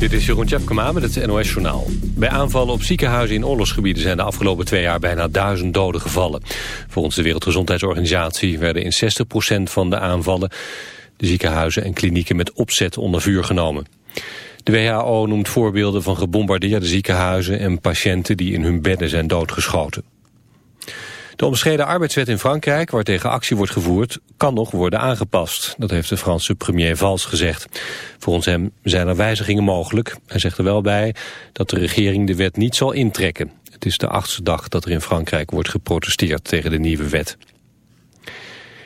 Dit is Jeroen Tjepkema met het NOS Journaal. Bij aanvallen op ziekenhuizen in oorlogsgebieden zijn de afgelopen twee jaar bijna duizend doden gevallen. Volgens de Wereldgezondheidsorganisatie werden in 60% van de aanvallen de ziekenhuizen en klinieken met opzet onder vuur genomen. De WHO noemt voorbeelden van gebombardeerde ziekenhuizen en patiënten die in hun bedden zijn doodgeschoten. De omstreden arbeidswet in Frankrijk, waar tegen actie wordt gevoerd, kan nog worden aangepast. Dat heeft de Franse premier Valls gezegd. Volgens hem zijn er wijzigingen mogelijk. Hij zegt er wel bij dat de regering de wet niet zal intrekken. Het is de achtste dag dat er in Frankrijk wordt geprotesteerd tegen de nieuwe wet.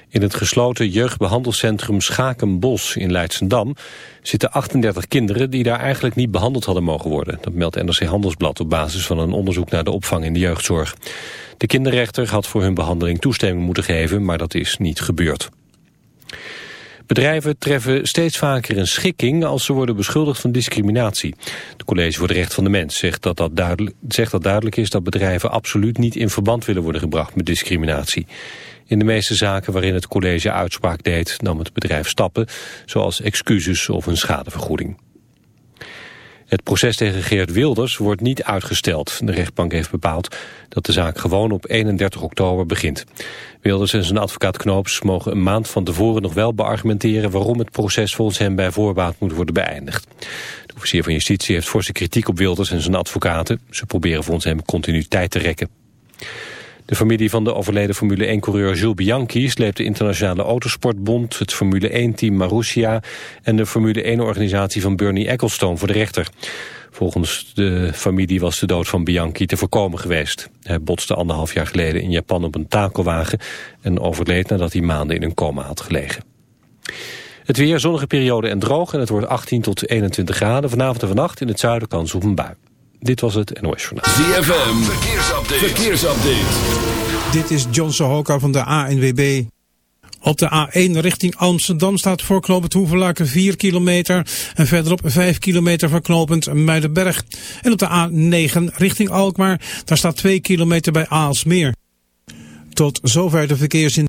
In het gesloten jeugdbehandelcentrum Schakenbos in Leidsendam zitten 38 kinderen die daar eigenlijk niet behandeld hadden mogen worden. Dat meldt NRC Handelsblad op basis van een onderzoek naar de opvang in de jeugdzorg. De kinderrechter had voor hun behandeling toestemming moeten geven, maar dat is niet gebeurd. Bedrijven treffen steeds vaker een schikking als ze worden beschuldigd van discriminatie. Het College voor de Recht van de Mens zegt dat, dat, duidelijk, zegt dat duidelijk is dat bedrijven absoluut niet in verband willen worden gebracht met discriminatie. In de meeste zaken waarin het college uitspraak deed nam het bedrijf stappen, zoals excuses of een schadevergoeding. Het proces tegen Geert Wilders wordt niet uitgesteld. De rechtbank heeft bepaald dat de zaak gewoon op 31 oktober begint. Wilders en zijn advocaat Knoops mogen een maand van tevoren nog wel beargumenteren... waarom het proces volgens hem bij voorbaat moet worden beëindigd. De officier van Justitie heeft forse kritiek op Wilders en zijn advocaten. Ze proberen volgens hem continuïteit te rekken. De familie van de overleden Formule 1-coureur Jules Bianchi sleept de Internationale Autosportbond, het Formule 1-team Marussia en de Formule 1-organisatie van Bernie Ecclestone voor de rechter. Volgens de familie was de dood van Bianchi te voorkomen geweest. Hij botste anderhalf jaar geleden in Japan op een takelwagen en overleed nadat hij maanden in een coma had gelegen. Het weer, zonnige periode en droog en het wordt 18 tot 21 graden. Vanavond en vannacht in het zuiden kans op een bui. Dit was het NOS Journaal. ZFM, verkeersupdate. verkeersupdate. Dit is John Sohoka van de ANWB. Op de A1 richting Amsterdam staat voor knooppunt Hoevelaken 4 kilometer en verderop 5 kilometer voor knooppunt Muidenberg. En op de A9 richting Alkmaar, daar staat 2 kilometer bij Aalsmeer. Tot zover de verkeersin.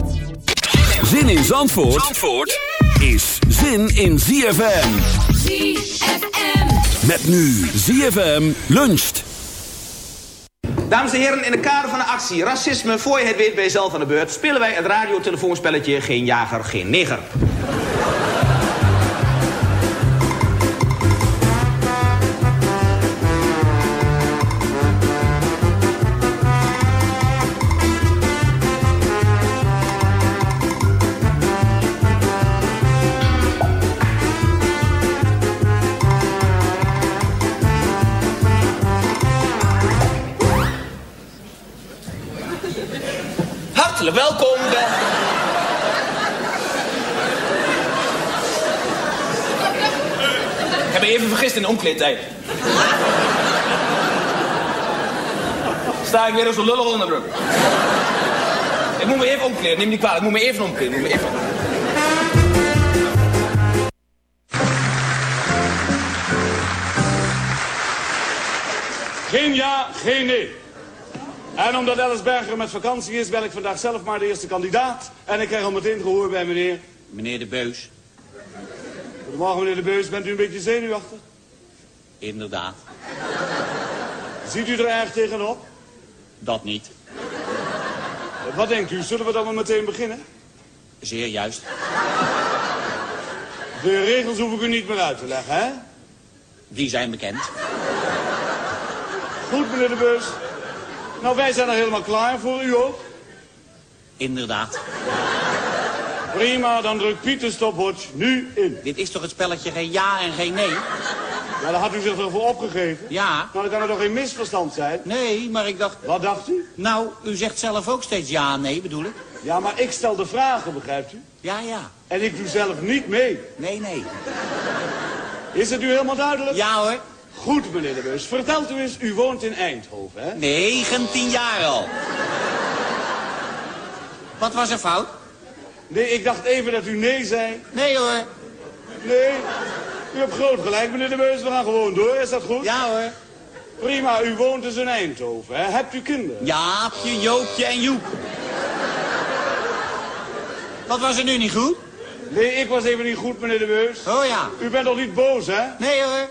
Zin in Zandvoort, Zandvoort is zin in ZFM. ZFM. Met nu ZFM luncht. Dames en heren, in het kader van de actie Racisme voor je het weet bij jezelf aan de beurt... spelen wij het radiotelefoonspelletje Geen Jager, Geen Neger. Sta ik weer als een lullig onderbroek. Ik moet me even omkleden, neem niet kwalijk. Ik moet me even omkleden, moet even. Geen ja, geen nee. En omdat Ellis Berger met vakantie is, ben ik vandaag zelf maar de eerste kandidaat. En ik krijg al meteen gehoor bij meneer... Meneer De Beus. Goedemorgen, meneer De Beus. Bent u een beetje zenuwachtig? Inderdaad. Ziet u er erg tegenop? Dat niet. Wat denkt u, zullen we dan maar meteen beginnen? Zeer juist. De regels hoef ik u niet meer uit te leggen, hè? Die zijn bekend. Goed meneer de Beus. Nou, wij zijn er helemaal klaar voor, u ook? Inderdaad. Prima, dan drukt Piet de stopwatch nu in. Dit is toch het spelletje geen ja en geen nee? Ja, daar had u zich toch voor opgegeven? Ja. Nou, dan kan er toch geen misverstand zijn? Nee, maar ik dacht... Wat dacht u? Nou, u zegt zelf ook steeds ja nee, bedoel ik? Ja, maar ik stel de vragen, begrijpt u? Ja, ja. En ik doe zelf niet mee. Nee, nee. Is het u helemaal duidelijk? Ja hoor. Goed, meneer de Beus. Vertelt u eens, u woont in Eindhoven, hè? 19 jaar al. Wat was er fout? Nee, ik dacht even dat u nee zei. Nee hoor. Nee, u hebt groot gelijk, meneer de Beus. We gaan gewoon door, is dat goed? Ja hoor. Prima, u woont dus in Eindhoven, hè? Hebt u kinderen? Jaapje, Joopje en Joep. Wat was er nu niet goed? Nee, ik was even niet goed, meneer de Beus. Oh ja. U bent toch niet boos, hè? Nee hoor.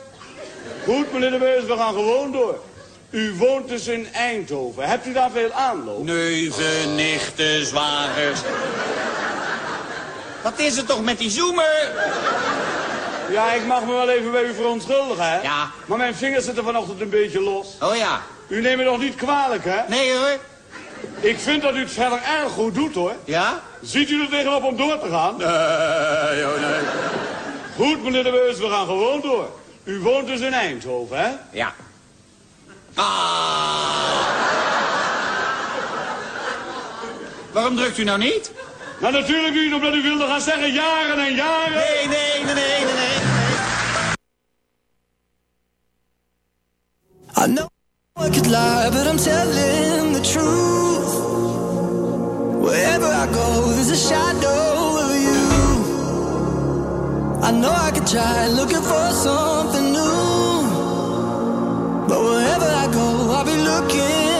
Goed, meneer de Beus, we gaan gewoon door. U woont dus in Eindhoven. Hebt u daar veel aanloop? Neuven, nichten, zwagers. Wat is er toch met die zoemer? Ja, ik mag me wel even bij u verontschuldigen, hè? Ja. Maar mijn vingers zitten vanochtend een beetje los. Oh ja. U neemt me nog niet kwalijk, hè? Nee hoor. Ik vind dat u het verder erg goed doet, hoor. Ja? Ziet u er tegenop om door te gaan? Nee, oh nee. Goed, meneer de Beus, we gaan gewoon door. U woont dus in Eindhoven, hè? Ja. Ah. Waarom drukt u nou niet? Nou, natuurlijk niet, omdat u wilde gaan zeggen jaren en jaren. Nee, nee, nee, nee, nee, nee. I know I could lie, but I'm telling the truth. Wherever I go, there's a shadow of you. I know I could try looking for something new. But wherever I go, I'll be looking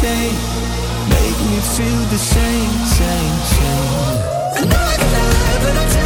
same. Make me feel the same, same, same. I know I can lie, but I'm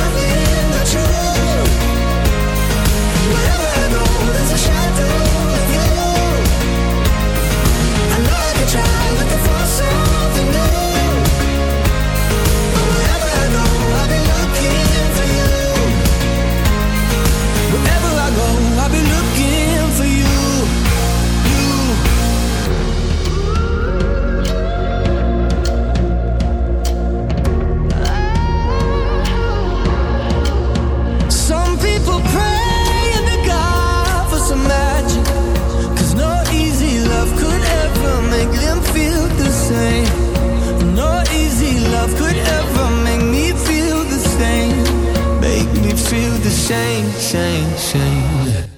shame, shame, shame.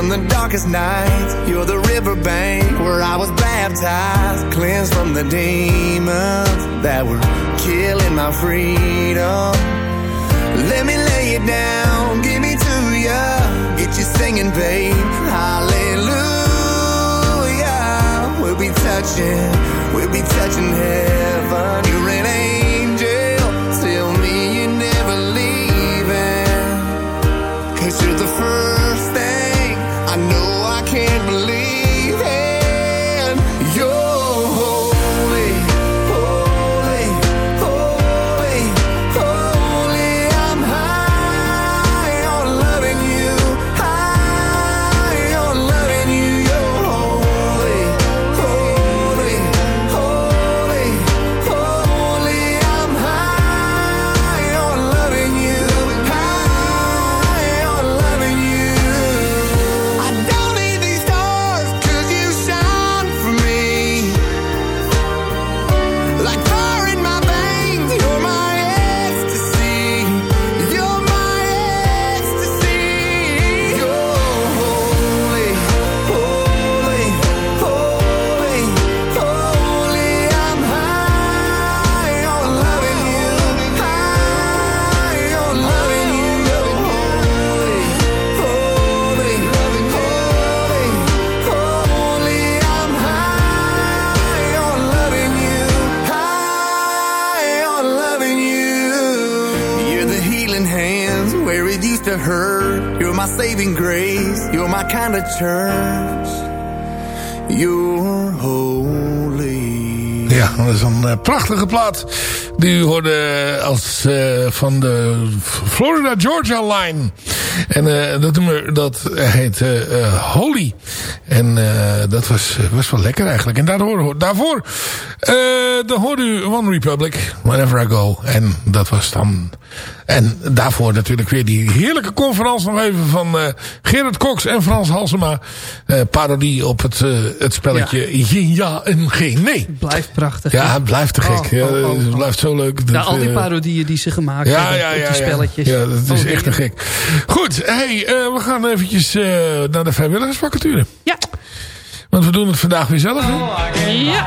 From the darkest nights. You're the riverbank where I was baptized, cleansed from the demons that were killing my freedom. Let me lay it down, give me to ya. Get you singing, babe. Hallelujah. We'll be touching, we'll be touching heaven. You're an angel. Used to hurt. You're my saving grace. You're my kind of church. You're holy. Ja, dat is een eh, prachtige plaat. Die u hoorde als eh, van de Florida Georgia Line. En eh, dat nummer dat heet eh, Holy. En dat was, was wel lekker eigenlijk. En daardoor, daarvoor eh dan hoorde u One Republic, Wherever I Go. En dat was dan... En daarvoor natuurlijk weer die heerlijke conferentie nog even van Gerard Cox en Frans Halsema. Parodie op het, het spelletje Yin Ja en Geen Nee. Blijft prachtig. Ja, het blijft te gek. Oh, ja, oh, oh, het oh. blijft zo leuk. Ja, Dat, al die eh, parodieën die ze gemaakt ja, hebben ja, op die spelletjes. Ja, dat is Oh, echt te gek. Goed, hey, eh, we gaan eventjes eh, naar de vrijwilligersvacature. Ja. Want we doen het vandaag weer zelf, hè? Ja.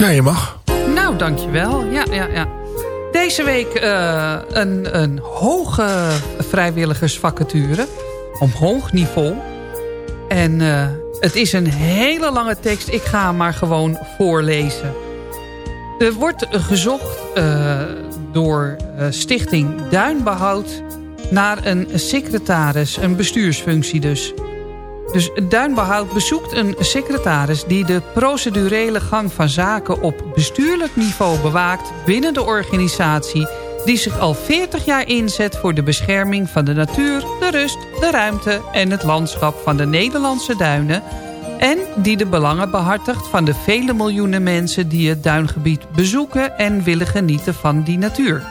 Ja, je mag. Nou, dankjewel. Ja, ja, ja. Deze week eh, een, een hoge vrijwilligersvacature. Op hoog niveau. En eh, het is een hele lange tekst. Ik ga hem maar gewoon voorlezen. Er wordt gezocht eh, door Stichting Duinbehoud... naar een secretaris, een bestuursfunctie dus. Dus Duinbehoud bezoekt een secretaris... die de procedurele gang van zaken op bestuurlijk niveau bewaakt... binnen de organisatie die zich al 40 jaar inzet... voor de bescherming van de natuur, de rust, de ruimte... en het landschap van de Nederlandse duinen... en die de belangen behartigt van de vele miljoenen mensen... die het duingebied bezoeken en willen genieten van die natuur.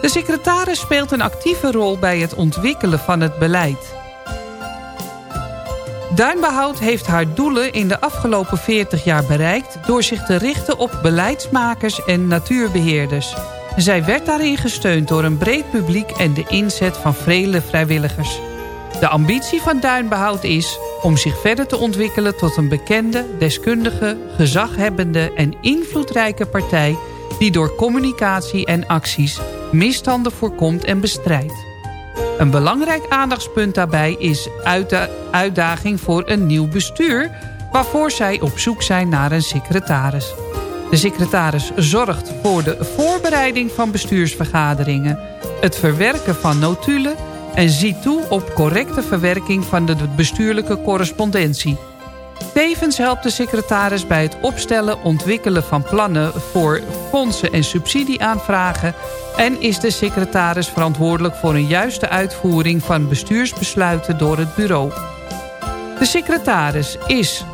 De secretaris speelt een actieve rol bij het ontwikkelen van het beleid... Duinbehoud heeft haar doelen in de afgelopen 40 jaar bereikt... door zich te richten op beleidsmakers en natuurbeheerders. Zij werd daarin gesteund door een breed publiek en de inzet van vele vrijwilligers. De ambitie van Duinbehoud is om zich verder te ontwikkelen tot een bekende, deskundige, gezaghebbende en invloedrijke partij... die door communicatie en acties misstanden voorkomt en bestrijdt. Een belangrijk aandachtspunt daarbij is de uitdaging voor een nieuw bestuur... waarvoor zij op zoek zijn naar een secretaris. De secretaris zorgt voor de voorbereiding van bestuursvergaderingen... het verwerken van notulen en ziet toe op correcte verwerking van de bestuurlijke correspondentie. Tevens helpt de secretaris bij het opstellen, ontwikkelen van plannen voor fondsen en subsidieaanvragen en is de secretaris verantwoordelijk voor een juiste uitvoering van bestuursbesluiten door het bureau. De secretaris is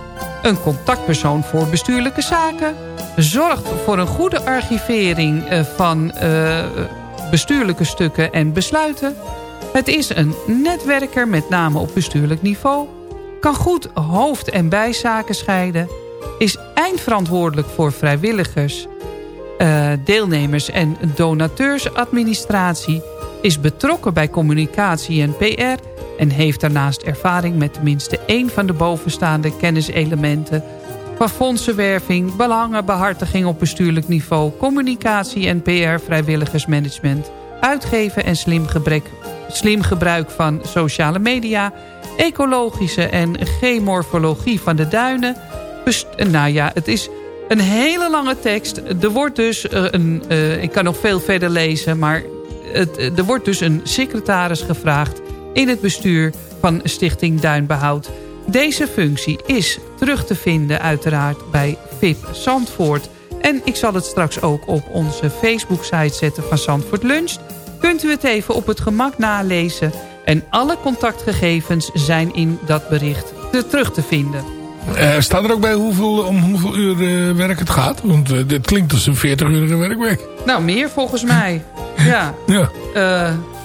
een contactpersoon voor bestuurlijke zaken, zorgt voor een goede archivering eh, van uh, bestuurlijke stukken en besluiten. Het is een netwerker met name op bestuurlijk niveau, kan goed hoofd- en bijzaken scheiden, is eindverantwoordelijk voor vrijwilligers uh, deelnemers en donateursadministratie... is betrokken bij communicatie en PR... en heeft daarnaast ervaring met tenminste één van de bovenstaande kenniselementen... van fondsenwerving, belangenbehartiging op bestuurlijk niveau... communicatie en PR vrijwilligersmanagement... uitgeven en slim, gebrek, slim gebruik van sociale media... ecologische en geomorfologie van de duinen... nou ja, het is een hele lange tekst. Er wordt dus uh, een... Uh, ik kan nog veel verder lezen, maar... Het, er wordt dus een secretaris gevraagd in het bestuur van Stichting Duinbehoud. Deze functie is terug te vinden uiteraard bij VIP Zandvoort. En ik zal het straks ook op onze Facebook-site zetten van Zandvoort Lunch. Kunt u het even op het gemak nalezen. En alle contactgegevens zijn in dat bericht terug te vinden. Uh, staat er ook bij hoeveel, om hoeveel uur uh, werk het gaat? Want uh, dit klinkt als een 40-urige werkweek. Nou, meer volgens mij. ja. ja.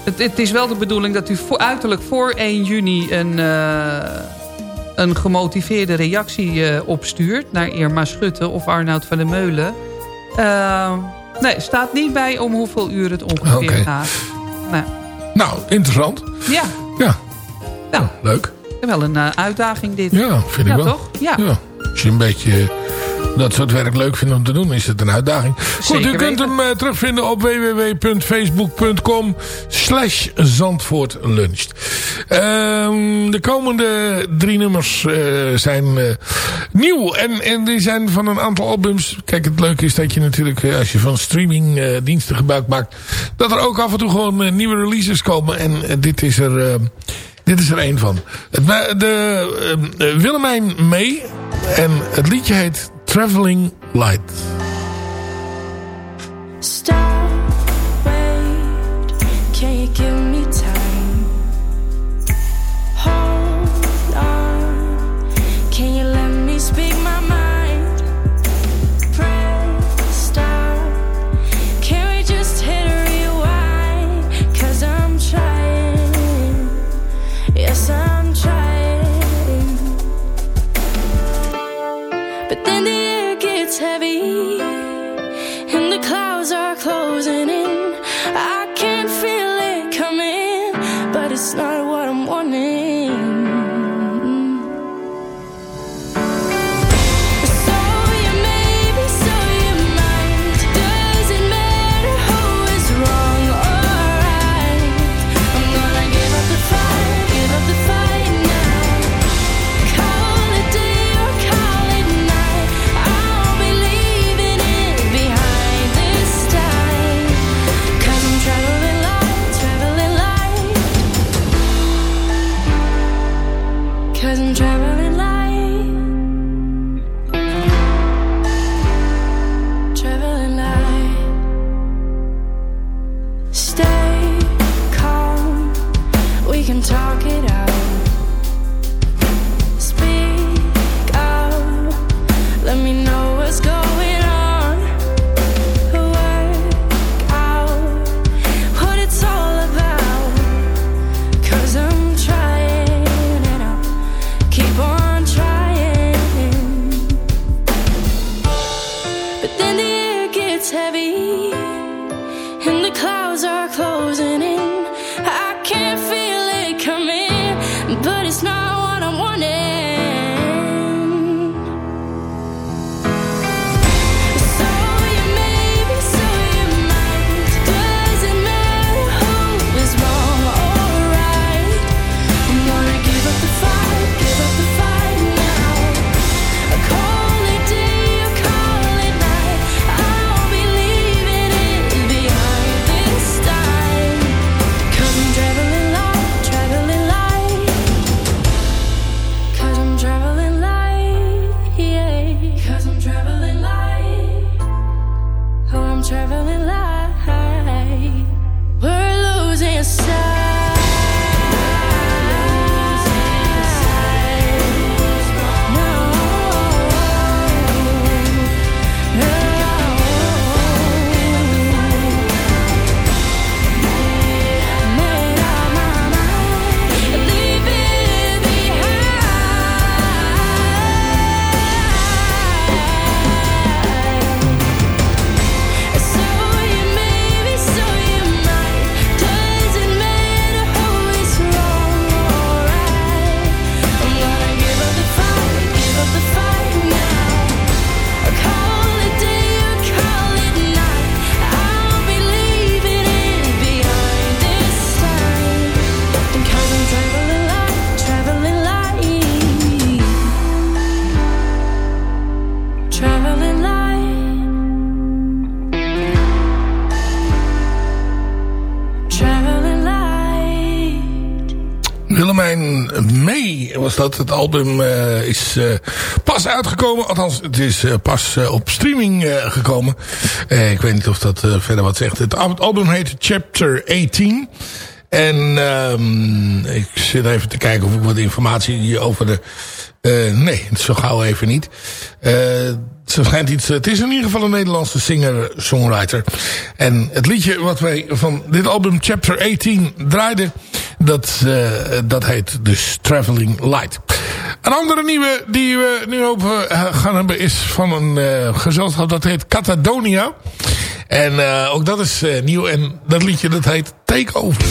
Het, het, is wel de bedoeling dat u voor, uiterlijk voor 1 juni een, een gemotiveerde reactie opstuurt... naar Irma Schutte of Arnoud van der Meulen. nee, staat niet bij om hoeveel uur het ongeveer okay. gaat. Nou. Nou, interessant. Ja. Ja. Nou, leuk wel een uh, uitdaging dit. Ja, vind ik ja, wel. toch? Ja. ja. Als je een beetje dat soort werk leuk vindt om te doen, is het een uitdaging. Goed, u kunt hem uh, terugvinden op www.facebook.com slash Zandvoortluncht. Um, de komende drie nummers uh, zijn uh, nieuw en, en die zijn van een aantal albums. Kijk, het leuke is dat je natuurlijk, als je van streamingdiensten gebruik maakt, dat er ook af en toe gewoon nieuwe releases komen. En dit is er... Dit is er een van. Het, de, Willemijn mee. En het liedje heet Traveling Light. Was dat. Het album eh, is eh, pas uitgekomen. Althans, het is eh, pas op streaming gekomen. Ik weet niet of dat verder wat zegt. Het al- album heet Chapter 18. En ehm, ik zit even te kijken of ik wat informatie over de... eh, nee, zo gauw even niet. Eh, ze iets, het is in ieder geval een Nederlandse singer-songwriter. En het liedje wat wij van dit album Chapter 18 draaiden... dat, eh, dat heet dus Traveling Light. Een andere nieuwe die we nu op eh, gaan hebben is van een gezelschap dat heet Catadonia. En ook dat is nieuw en dat liedje dat heet Take Over.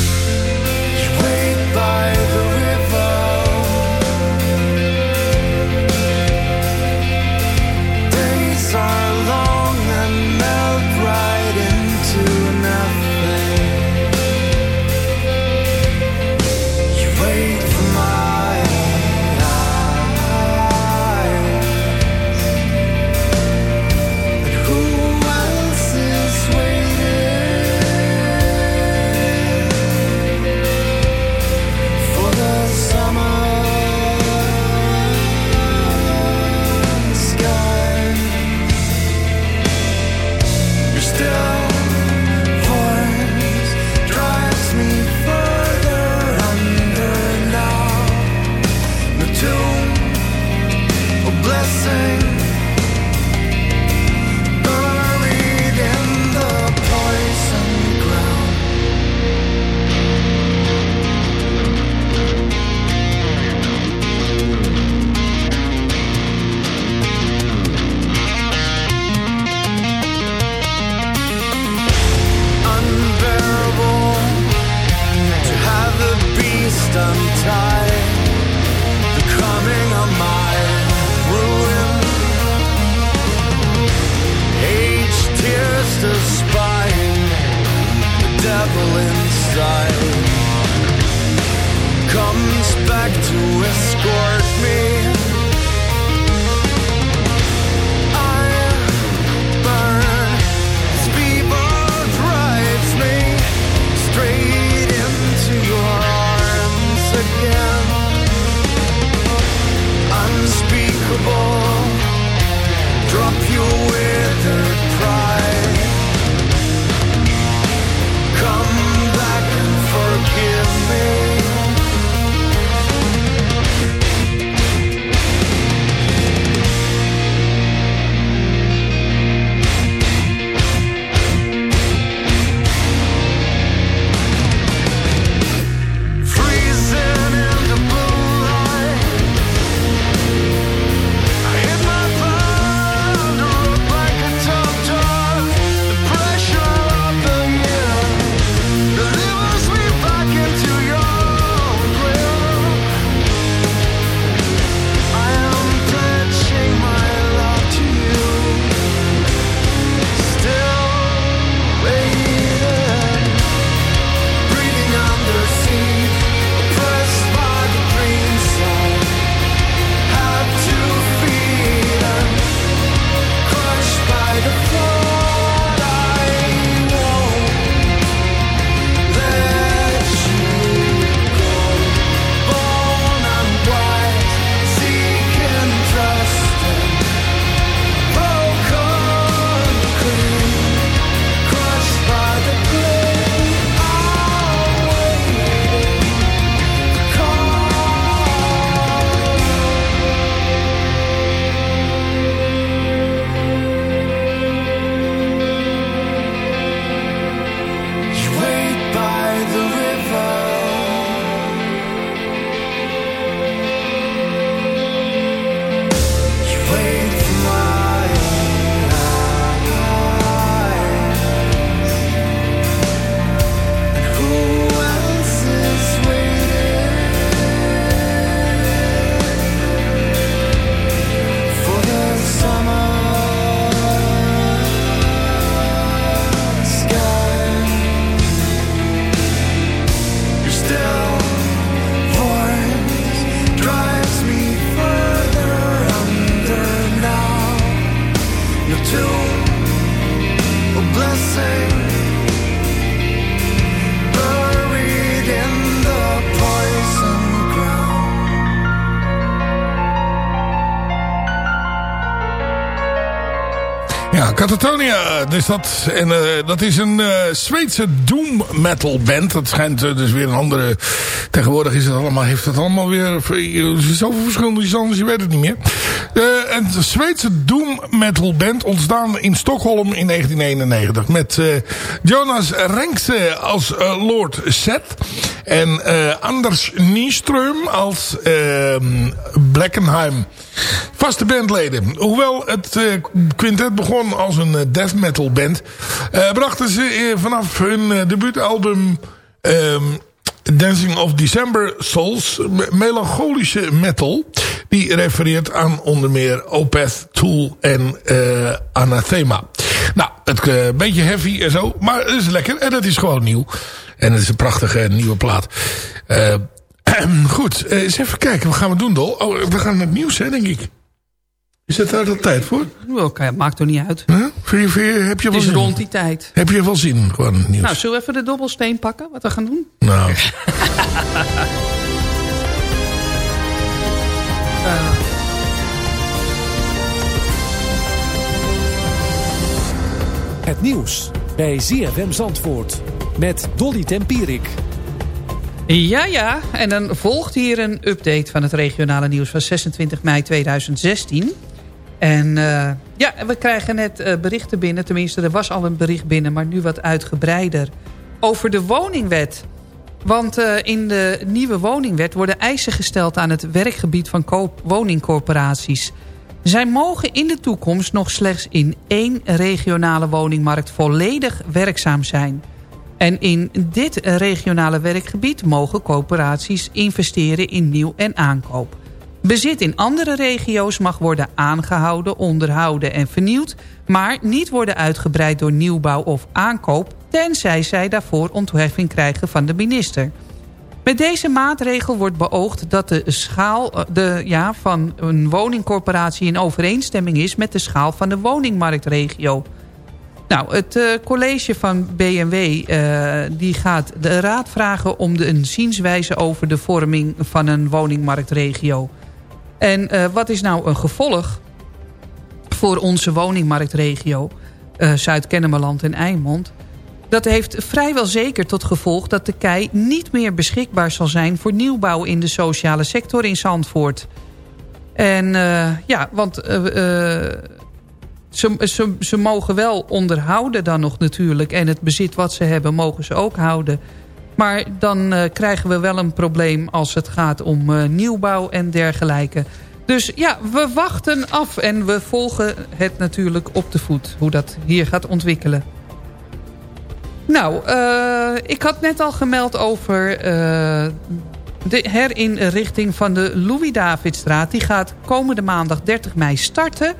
Catatonia, dus dat, en, eh, dat is een eh, Zweedse doom metal band. Dat schijnt eh, dus weer een andere... Tegenwoordig is het allemaal, heeft het allemaal weer zoveel verschillende genres, je weet het niet meer. Eh, een Zweedse doom metal band ontstaan in Stockholm in 1991. Met eh, Jonas Renkse als eh, Lord Seth. En Anders Nyström als ehm, Blackenheim. Vaste bandleden. Hoewel het quintet begon als een death metal band... brachten ze vanaf hun debuutalbum... ehm, Dancing of December Souls, me- melancholische metal. Die refereert aan onder meer Opeth, Tool en eh, Anathema. Nou, het eh, beetje heavy en zo, maar het is lekker en het is gewoon nieuw. En het is een prachtige nieuwe plaat. Eh, goed, eens even kijken, wat gaan we doen, Dol? Oh, we gaan naar het nieuws, hè, denk ik. Is dat daar de tijd voor? Oké, maakt er niet uit. Huh? Vind je, vind je- heb je Het wel is zin? rond die tijd. Heb je wel zin, gewoon het nieuws? Nou, zullen we even de dobbelsteen pakken? Wat we gaan doen? Nou, Het nieuws bij ZFM Zandvoort met Dolly Tempierik. Ja, ja. En dan volgt hier een update van het regionale nieuws van 26 mei 2016. En eh, ja, we krijgen net eh, berichten binnen. Tenminste, er was al een bericht binnen, maar nu wat uitgebreider. Over de woningwet. Want eh, in de nieuwe woningwet worden eisen gesteld aan het werkgebied van woningcorporaties. Zij mogen in de toekomst nog slechts in één regionale woningmarkt volledig werkzaam zijn. En in dit regionale werkgebied mogen coöperaties investeren in nieuw- en aankoop. Bezit in andere regio's mag worden aangehouden, onderhouden en vernieuwd... maar niet worden uitgebreid door nieuwbouw of aankoop... tenzij zij daarvoor ontheffing krijgen van de minister. Met deze maatregel wordt beoogd dat de schaal eh, de, ja, van een woningcorporatie... in overeenstemming is met de schaal van de woningmarktregio... Nou, het eh, college van BMW eh, die gaat de raad vragen om de, een zienswijze over de vorming van een woningmarktregio. En wat is nou een gevolg voor onze woningmarktregio, Zuid-Kennemerland en Eimond? Dat heeft vrijwel zeker tot gevolg dat de kei niet meer beschikbaar zal zijn voor nieuwbouw in de sociale sector in Zandvoort. En eh, ja, want eh, eh, ze, ze, ze mogen wel onderhouden dan nog natuurlijk. En het bezit wat ze hebben mogen ze ook houden. Maar dan krijgen we wel een probleem als het gaat om nieuwbouw en dergelijke. Dus ja, we wachten af en we volgen het natuurlijk op de voet. Hoe dat hier gaat ontwikkelen. Nou, eh, ik had net al gemeld over eh, de herinrichting van de Louis-Davidstraat. Die gaat komende maandag 30 mei starten.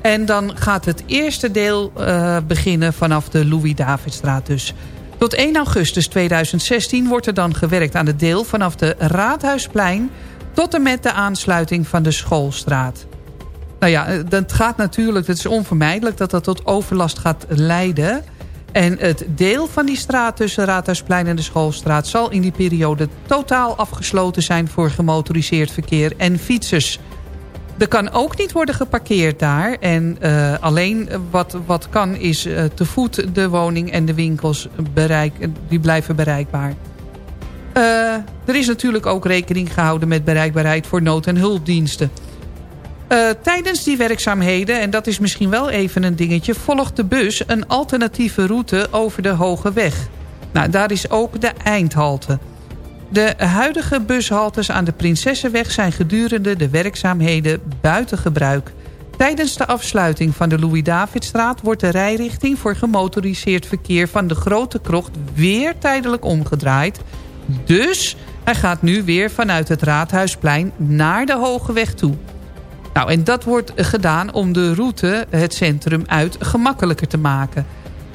En dan gaat het eerste deel eh, beginnen vanaf de Louis-Davidstraat dus. Tot 1 augustus 2016 wordt er dan gewerkt aan het deel vanaf de Raadhuisplein... tot en met de aansluiting van de Schoolstraat. Nou ja, dat gaat natuurlijk, het is onvermijdelijk dat dat tot overlast gaat leiden... En het deel van die straat tussen Raadhuisplein en de Schoolstraat... zal in die periode totaal afgesloten zijn voor gemotoriseerd verkeer en fietsers. Er kan ook niet worden geparkeerd daar. En uh, alleen wat, wat kan is uh, te voet de woning en de winkels bereik, die blijven bereikbaar. Uh, er is natuurlijk ook rekening gehouden met bereikbaarheid voor nood- en hulpdiensten. Uh, tijdens die werkzaamheden, en dat is misschien wel even een dingetje... volgt de bus een alternatieve route over de Hoge Weg. Nou, daar is ook de eindhalte. De huidige bushaltes aan de Prinsessenweg zijn gedurende de werkzaamheden buiten gebruik. Tijdens de afsluiting van de Louis-Davidstraat wordt de rijrichting voor gemotoriseerd verkeer van de Grote Krocht weer tijdelijk omgedraaid. Dus hij gaat nu weer vanuit het Raadhuisplein naar de Hoge Weg toe. Nou, en dat wordt gedaan om de route het centrum uit gemakkelijker te maken.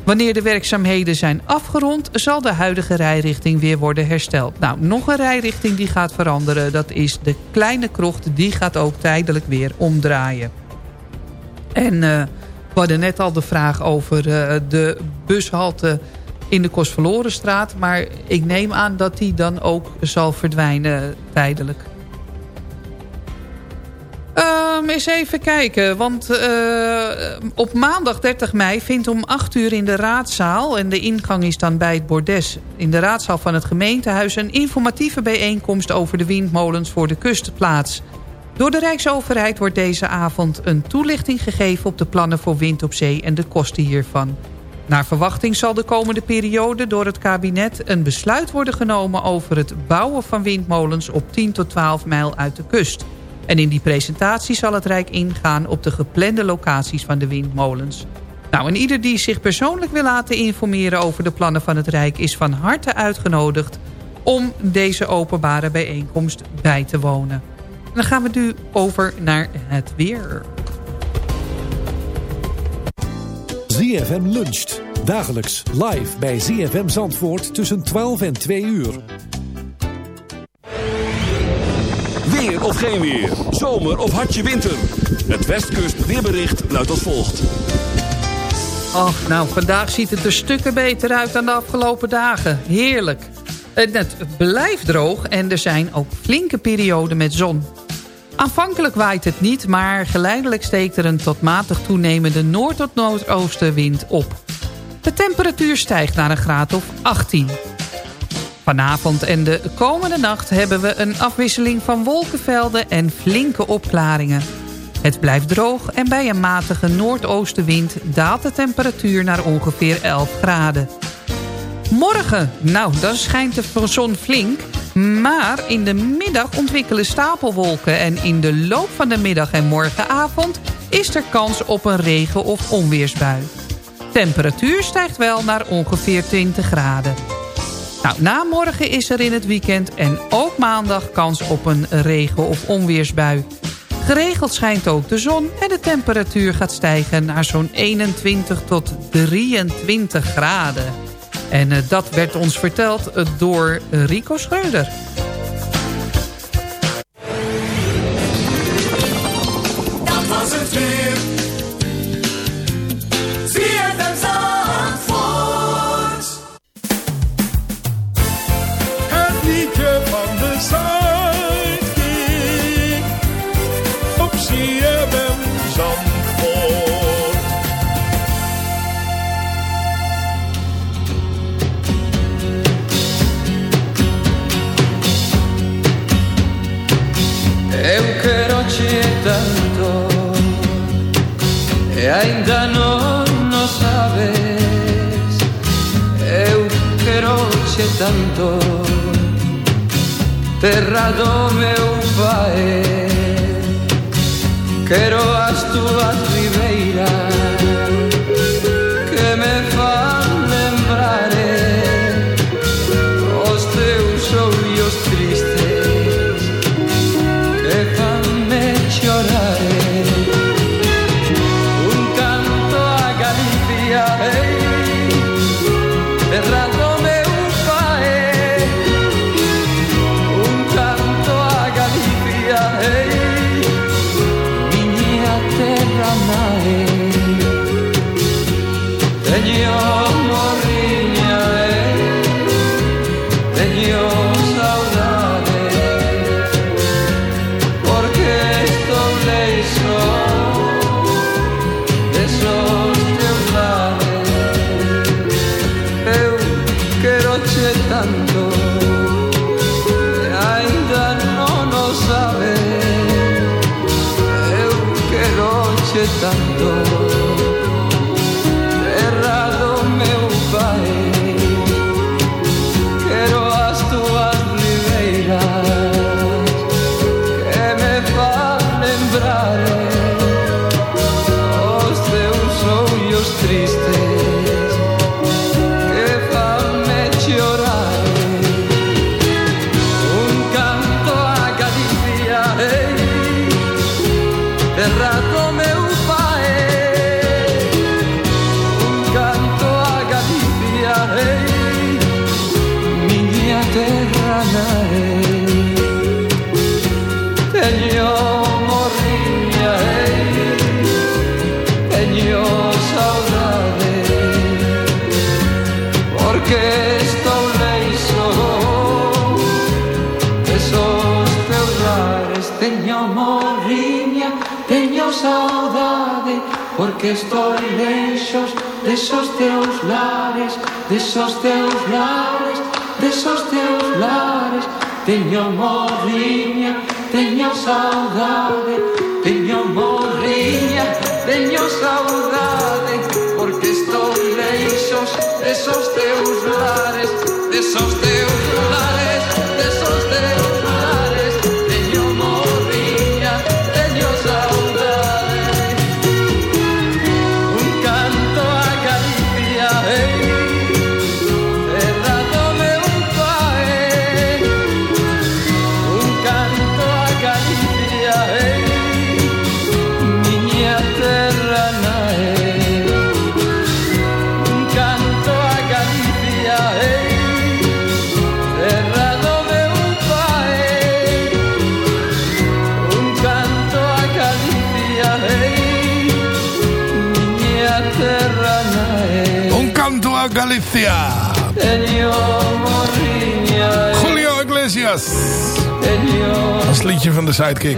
Wanneer de werkzaamheden zijn afgerond... zal de huidige rijrichting weer worden hersteld. Nou, nog een rijrichting die gaat veranderen. Dat is de kleine krocht. Die gaat ook tijdelijk weer omdraaien. En uh, we hadden net al de vraag over uh, de bushalte in de Kostverlorenstraat. Maar ik neem aan dat die dan ook zal verdwijnen tijdelijk. Ehm, eens even kijken, want eh, op maandag 30 mei vindt om 8 uur in de raadzaal... en de ingang is dan bij het bordes in de raadzaal van het gemeentehuis... een informatieve bijeenkomst over de windmolens voor de kust plaats. Door de Rijksoverheid wordt deze avond een toelichting gegeven... op de plannen voor wind op zee en de kosten hiervan. Naar verwachting zal de komende periode door het kabinet... een besluit worden genomen over het bouwen van windmolens... op 10 tot 12 mijl uit de kust... En in die presentatie zal het Rijk ingaan op de geplande locaties van de windmolens. Nou, en ieder die zich persoonlijk wil laten informeren over de plannen van het Rijk... is van harte uitgenodigd om deze openbare bijeenkomst bij te wonen. En dan gaan we nu over naar het weer. ZFM luncht. Dagelijks live bij ZFM Zandvoort tussen 12 en 2 uur. Weer of geen weer. Zomer of hartje winter. Het Westkust weerbericht luidt als volgt. Ach, nou, vandaag ziet het er stukken beter uit dan de afgelopen dagen. Heerlijk. Het blijft droog en er zijn ook flinke perioden met zon. Aanvankelijk waait het niet, maar geleidelijk steekt er een tot matig toenemende noord- tot noordoostenwind op. De temperatuur stijgt naar een graad of 18. Vanavond en de komende nacht hebben we een afwisseling van wolkenvelden en flinke opklaringen. Het blijft droog en bij een matige noordoostenwind daalt de temperatuur naar ongeveer 11 graden. Morgen, nou, dan schijnt de zon flink. Maar in de middag ontwikkelen stapelwolken... en in de loop van de middag en morgenavond... is er kans op een regen- of onweersbui. Temperatuur stijgt wel naar ongeveer 20 graden. Nou, na morgen is er in het weekend en ook maandag kans op een regen- of onweersbui. Geregeld schijnt ook de zon en de temperatuur gaat stijgen naar zo'n 21 tot 23 graden. En eh, dat werd ons verteld door Rico Schreuder. ainda non no sabes. Eu quero che tanto Terra do meu pai Quero as túas ribeiras. love. estou de esos teus lares, de esos teus lares, de esos teus lares. Teño morriña, teño saudade, teño morriña, teño saudade, porque estou de esos teus lares, desos teus Elias. Als liedje van de sidekick.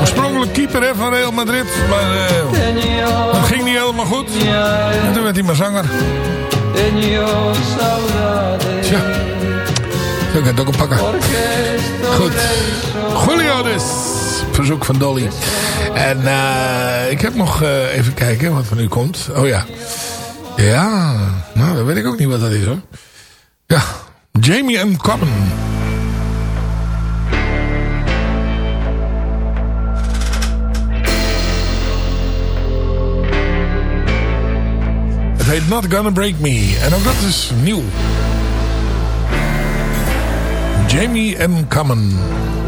Oorspronkelijk keeper hè, van Real Madrid. Maar uh, dat ging niet helemaal goed. En toen werd hij maar zanger. Tja. Ik ga het ook pakken. Goed. Julio dus. Verzoek van Dolly. En eh, ik heb nog eh, even kijken wat van nu komt. Oh ja. Ja. Nou, dan weet ik ook niet wat dat is hoor. Ja. Jamie M. Coppen. Het heet Not Gonna Break Me. En ook dat is nieuw. Jamie M. Common.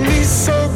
me so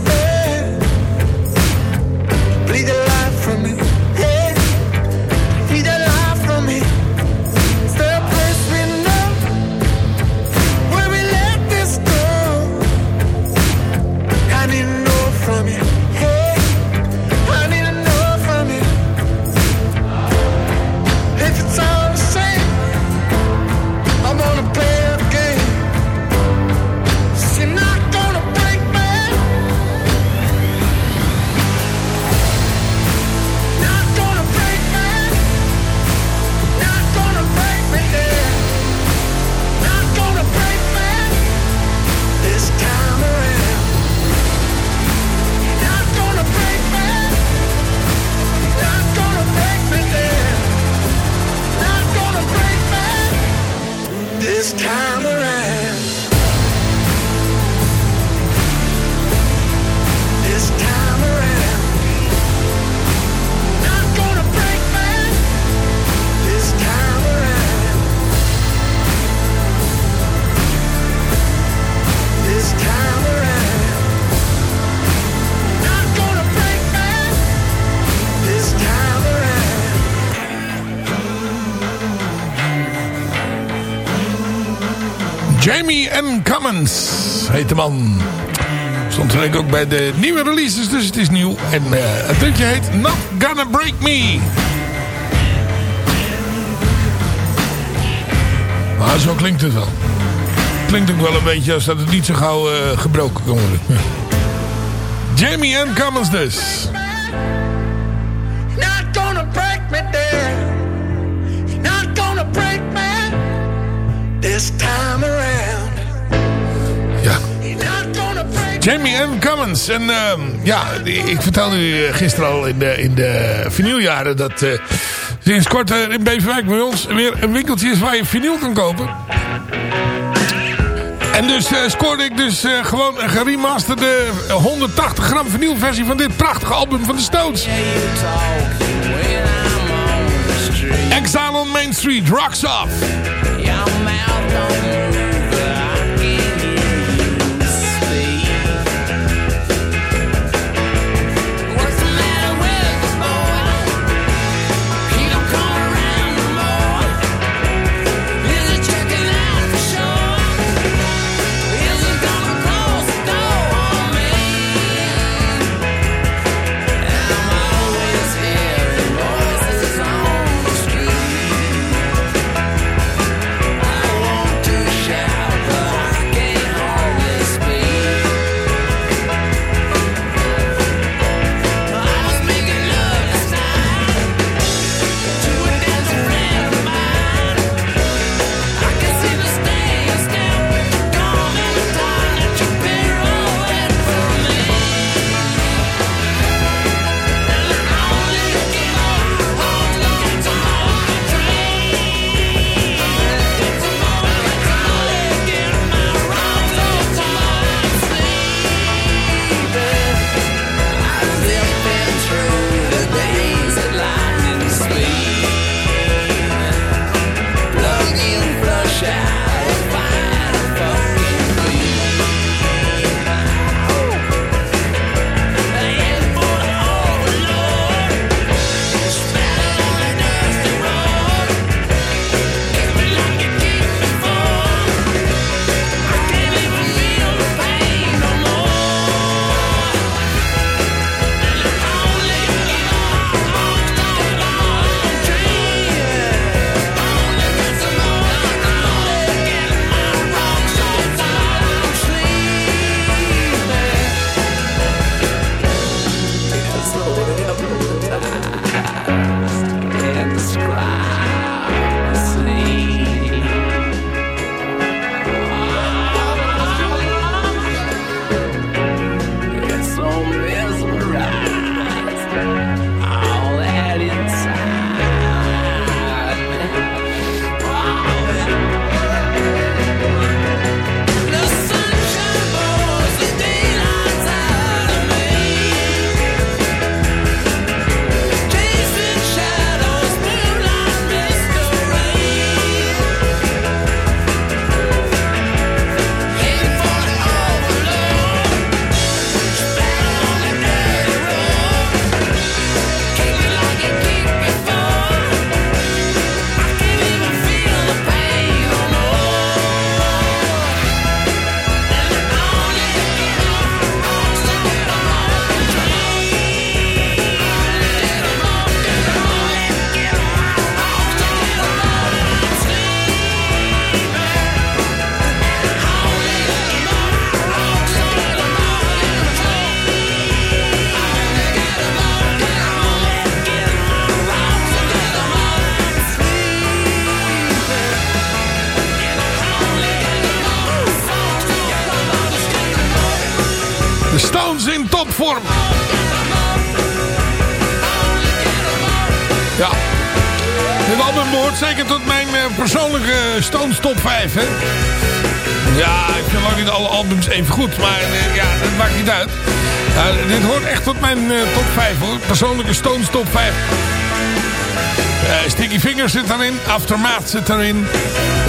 Lens heet de man. Stond er ook bij de nieuwe releases, dus het is nieuw. En eh, het liedje heet Not Gonna Break Me. Maar zo klinkt het wel. Klinkt ook wel een beetje als dat het niet zo gauw eh, gebroken kan worden. Jamie M. Cummins dus. Not gonna break me. Not gonna break me this time around. Jamie Ann Cummins. En ehm, ja, ik vertelde u eh, gisteren al in de, in de vinyljaren dat eh, sinds kort er in Beverwijk bij ons weer een winkeltje is waar je vinyl kan kopen. En dus eh, scoorde ik dus eh, gewoon een geremasterde 180 gram vinylversie van dit prachtige album van de Stones. Exile on Main Street, Rocks Off. In topvorm. Ja. Dit album behoort zeker tot mijn eh, persoonlijke Stones top 5. Hè? Ja, ik vind lang niet alle albums even goed. Maar eh, ja, dat maakt niet uit. Dit hoort echt tot mijn eh, top 5 hoor. Persoonlijke Stones top 5. Eh, Sticky Fingers zit erin. Aftermath zit erin.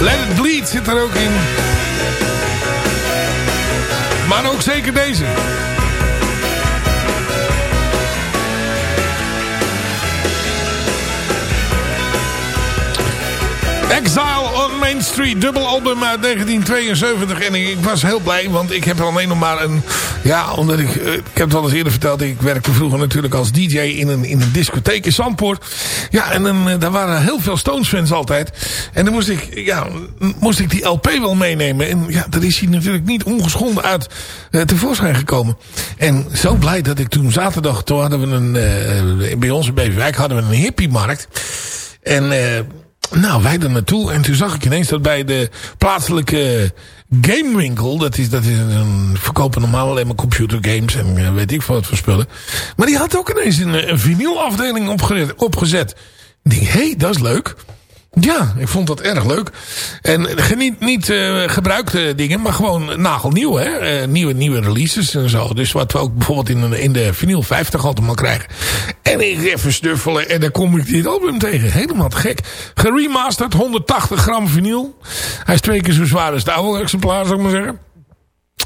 Let It Bleed zit er ook in. Maar ook zeker deze. Exile on Main Street, dubbel album uit 1972. En ik, was heel blij, want ik heb alleen nog maar een... Ja, omdat ik... eh, Ik heb het al eens eerder verteld. Ik werkte vroeger natuurlijk als DJ in een, in een discotheek in Zandpoort. Ja, en dan, eh, daar waren heel veel Stones fans altijd. En dan moest ik, ja, moest ik die LP wel meenemen. En ja, daar is hij natuurlijk niet ongeschonden uit eh, tevoorschijn gekomen. En zo blij dat ik toen zaterdag... Toen hadden we een... bij ons in Beverwijk hadden we een hippie-markt. En... nou, wij er naartoe. En toen zag ik ineens dat bij de plaatselijke gamewinkel... Dat is, dat is een verkopen normaal alleen maar computergames en eh, weet ik wat voor spullen. Maar die had ook ineens een, een vinylafdeling opgezet. opgezet. Ik hé, hey, dat is leuk. Ja, ik vond dat erg leuk. En geniet niet eh, gebruikte dingen, maar gewoon nagelnieuw. Hè? Eh, nieuwe, nieuwe releases en zo. Dus wat we ook bijvoorbeeld in, de- in de vinyl 50 altijd maar krijgen. En ik even snuffelen en dan kom ik dit album tegen. Helemaal te gek. Geremasterd, 180 gram vinyl. Hij is twee keer zo zwaar als het oude exemplaar, zou ik maar zeggen.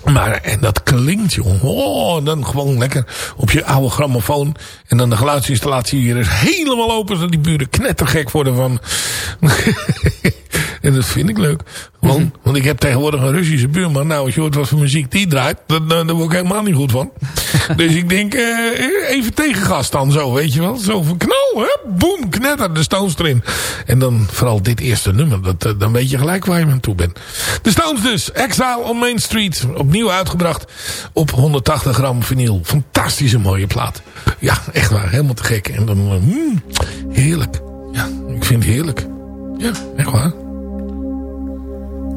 Maar, en dat klinkt, joh. Oh, dan gewoon lekker op je oude grammofoon. En dan de geluidsinstallatie hier is helemaal open. Zodat die buren knettergek worden van... en dat vind ik leuk. Gewoon, want ik heb tegenwoordig een Russische buurman. Nou, als je hoort wat voor muziek die draait, dan, word ik helemaal niet goed van. dus ik denk, eh, even tegengas dan zo, weet je wel. Zo van knal, hè, boem, knetter, de Stones erin. En dan vooral dit eerste nummer, dat, eh, dan weet je gelijk waar je aan toe bent. De Stones dus, Exile on Main Street. Opnieuw uitgebracht op 180 gram vinyl. Fantastische mooie plaat. Ja, echt waar, helemaal te gek. En dan, eh, mm, heerlijk. Ja, ik vind het heerlijk. Ja, echt waar.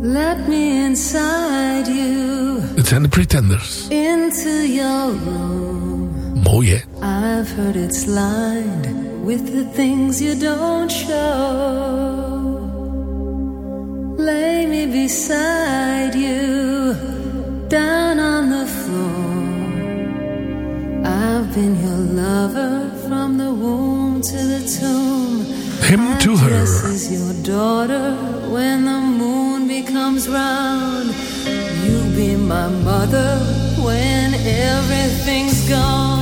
Let me inside you, Het zijn de Pretenders. into your room. Mooi hè? I've heard it's lined with the things you don't show. Lay me beside you, down on the floor. I've been your lover from the womb to the tomb. Him to This her. is your daughter when the moon becomes round. You be my mother when everything's gone.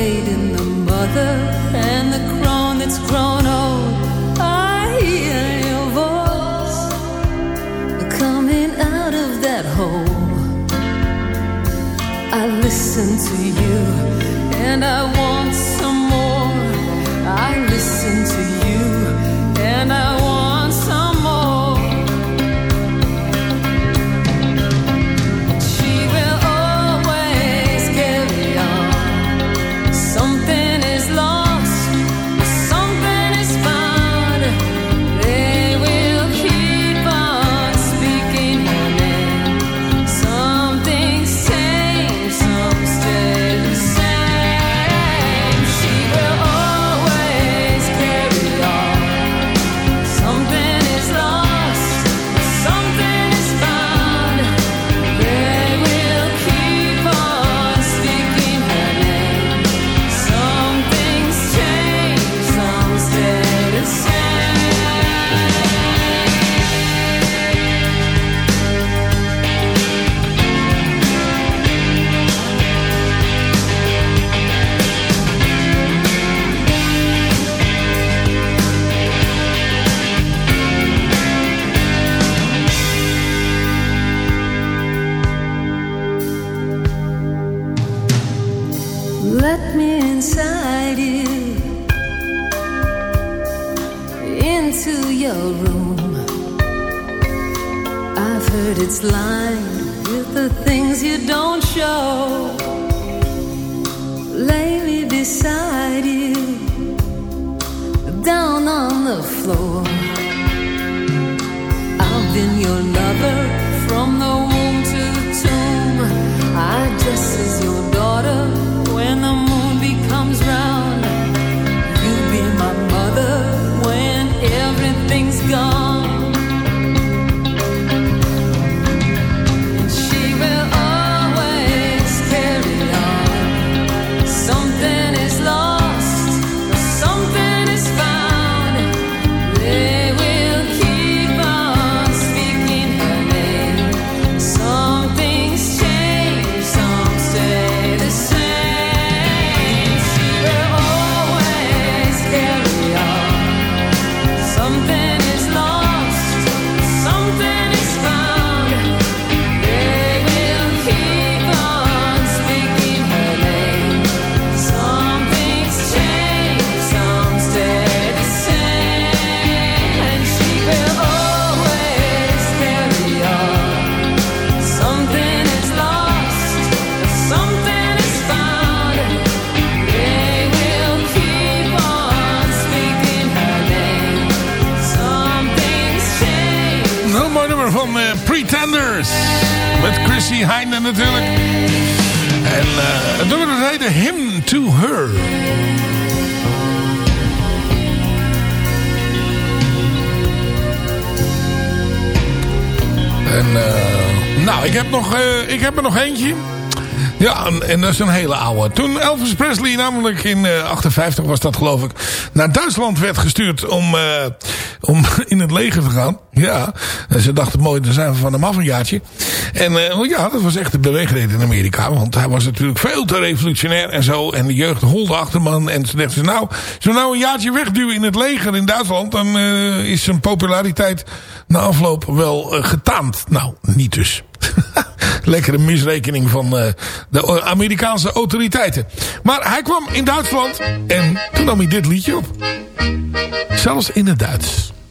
The maiden, the mother, and the crone that's grown old. I hear your voice coming out of that hole. I listen to you and I want in your love. Met Chrissy Hynde natuurlijk. En eh het nummer Him to Her. En eh, nou, ik heb, nog, eh, ik heb er nog eentje. Ja, en, dat is een hele oude. Toen Elvis Presley namelijk in eh 58 was dat geloof ik... naar Duitsland werd gestuurd om, om in het leger te gaan. Ja, ze dachten mooi, dan zijn we van hem af een jaartje. En eh, ja, dat was echt de beweegreden in Amerika. Want hij was natuurlijk veel te revolutionair en zo. En de jeugd holde achter hem aan. En ze dachten, nou, als we nou een jaartje wegduwen in het leger in Duitsland... dan eh, is zijn populariteit na afloop wel eh, getaand. Nou, niet dus. Lekkere misrekening van de Amerikaanse autoriteiten. Maar hij kwam in Duitsland en toen nam hij dit liedje op. Zelfs in het Duits.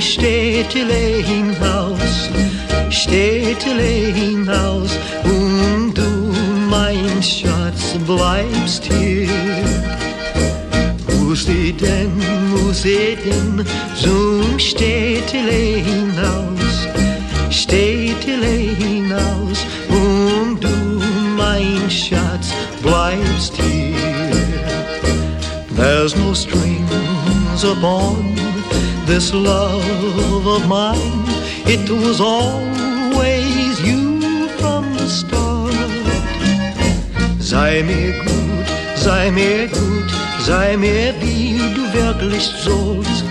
ich denn zum Städtele hinaus, Städtele hinaus, und du, mein Schatz, bleibst hier. Muss ich denn, muss ich denn zum Städtele hinaus, Städtele hinaus, und du, mein Schatz, bleibst hier. There's no strings upon this love of mine. It was always you from the start. Sei mir gut, sei mir gut, sei mir wie du wirklich sollst.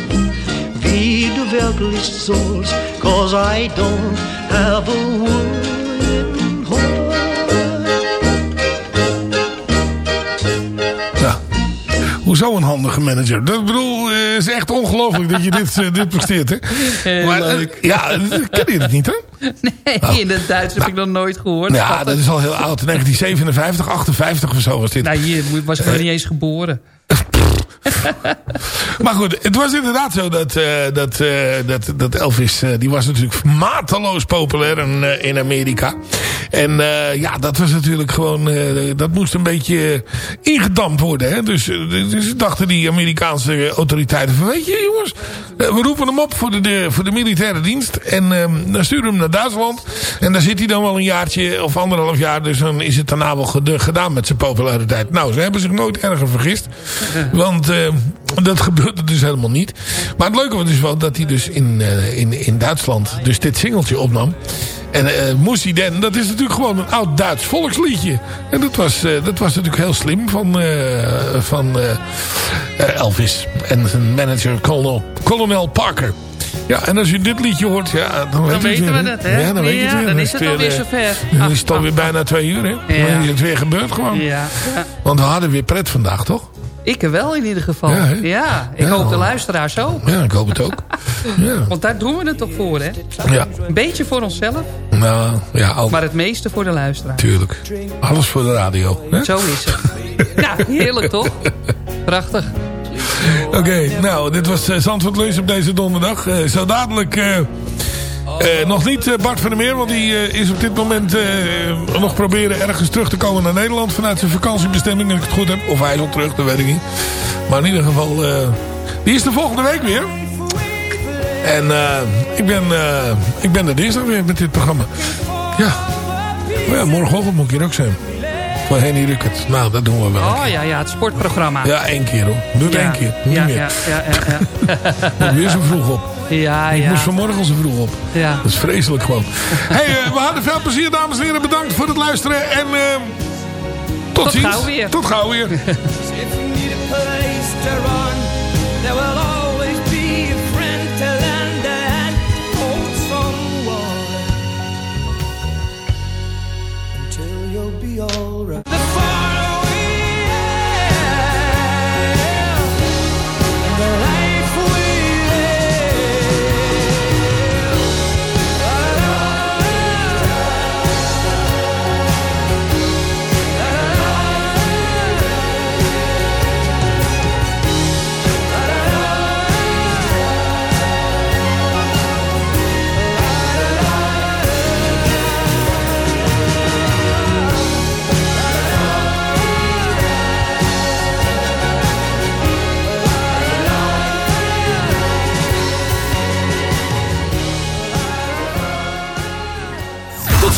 Wie du wirklich sollst, cause I don't have a Ja. Hoezo een handige manager? Dat bedoel, is echt ongelooflijk dat je dit, eh, dit presteert, hè? Heel Maar, eh, leuk. ja, ken je het niet, hè? Nee, in het Duits heb ik nog nooit gehoord. Ja, dat is al heel oud. 1957, 58 of zo was dit. Nou, hier was ik nog niet eens geboren. Maar goed, het was inderdaad zo dat, eh, dat, eh, dat, dat Elvis, eh, die was natuurlijk mateloos populair in, in Amerika. En ja, dat was natuurlijk gewoon, dat moest een beetje ingedampt worden. Hè? Dus, dus dachten die Amerikaanse autoriteiten van, weet je jongens, we roepen hem op voor de, voor de militaire dienst. En eh, dan sturen we hem naar Duitsland. En daar zit hij dan wel een jaartje of anderhalf jaar. Dus dan is het daarna wel ged- gedaan met zijn populariteit. Nou, ze hebben zich nooit erger vergist. Want dat gebeurde dus helemaal niet. Maar het leuke was dus wel dat hij dus in, eh, in, in Duitsland dus dit singeltje opnam. En Moest hij den, dat is natuurlijk gewoon een oud Duits volksliedje. En dat was, eh, dat was natuurlijk heel slim van, van Elvis. En zijn manager Colonel, Colonel Parker. Ja, en als je dit liedje hoort, ja, dan, weten we weer, dat, hè? Ja, dan weet je het Ja, weer. dan is het weer, alweer eh, zover. Dan is het alweer bijna twee uur, hè? Dan is het weer gebeurd gewoon. Ja. ja. Want we hadden weer pret vandaag, toch? Ik wel in ieder geval. Ja, Ja, ik Ja. hoop de luisteraars ook. Ja, ik hoop het ook. Ja. Want daar doen we het toch voor, hè? Ja. Een beetje voor onszelf, Nou, ja, ook. maar het meeste voor de luisteraar. Tuurlijk. Alles voor de radio. hè? Zo is het. Ja, heerlijk toch? Prachtig. Oké, nou, dit was uh, Zandvoort Lunch op deze donderdag. Eh, zo dadelijk... eh, eh, nog niet eh, Bart van der Meer, want die eh, is op dit moment eh, nog proberen ergens terug te komen naar Nederland vanuit zijn vakantiebestemming, als ik het goed heb. Of hij is al terug, dat weet ik niet. Maar in ieder geval, eh, die is de volgende week weer. En eh, ik, ben, eh, ik ben er dinsdag weer met dit programma. Ja. Ja, morgenochtend moet ik hier ook zijn. Voor Henny Ruckert. Nou, dat doen we wel. Oh ja, ja, het sportprogramma. Ja, één keer hoor. Doe het Ja. één keer. Doe Ja, niet meer. ja, ja, ja, ja. Weer zo vroeg op. Ja, Ik ja. moest vanmorgen al zo vroeg op. Ja. Dat is vreselijk gewoon. hey, eh, we hadden veel plezier, dames en heren. Bedankt voor het luisteren. En eh, tot, Tot ziens. gauw weer. Tot gauw weer.